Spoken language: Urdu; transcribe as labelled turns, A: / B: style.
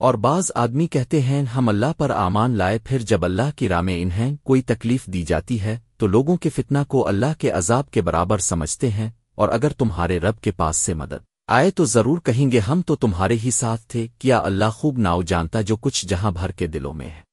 A: اور بعض آدمی کہتے ہیں، ہم اللہ پر آمان لائے، پھر جب اللہ کی راہ میں انہیں کوئی تکلیف دی جاتی ہے، تو لوگوں کے فتنہ کو اللہ کے عذاب کے برابر سمجھتے ہیں، اور اگر تمہارے رب کے پاس سے مدد آئے تو ضرور کہیں گے، ہم تو تمہارے ہی ساتھ تھے، کیا اللہ خوب ناؤ جانتا جو کچھ جہاں بھر کے دلوں میں ہے؟